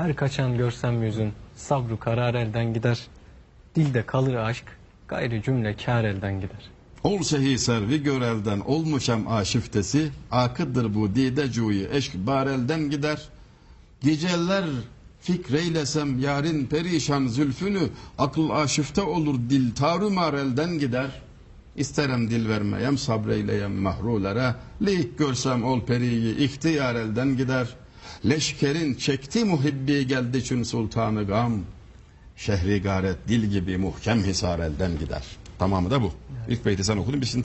Her kaçan görsem yüzün, sabru karar elden gider. Dilde kalır aşk, gayri cümle kâr elden gider. Ol sehi servi görelden olmuşam aşiftesi, akıdır bu dide cuyu eşk barelden gider. Geceler fikreylesem yarın perişan zülfünü, akıl aşifte olur dil tarumar elden gider. İsterem dil vermeyem sabreyleyem mahrulere, lik görsem ol periyi ihtiyar elden gider. Leşkerin çekti muhibbi geldi çün sultanı gam. Şehri garet dil gibi muhkem hisar elden gider. Tamamı da bu. İlk beyti sen okudun biz şimdi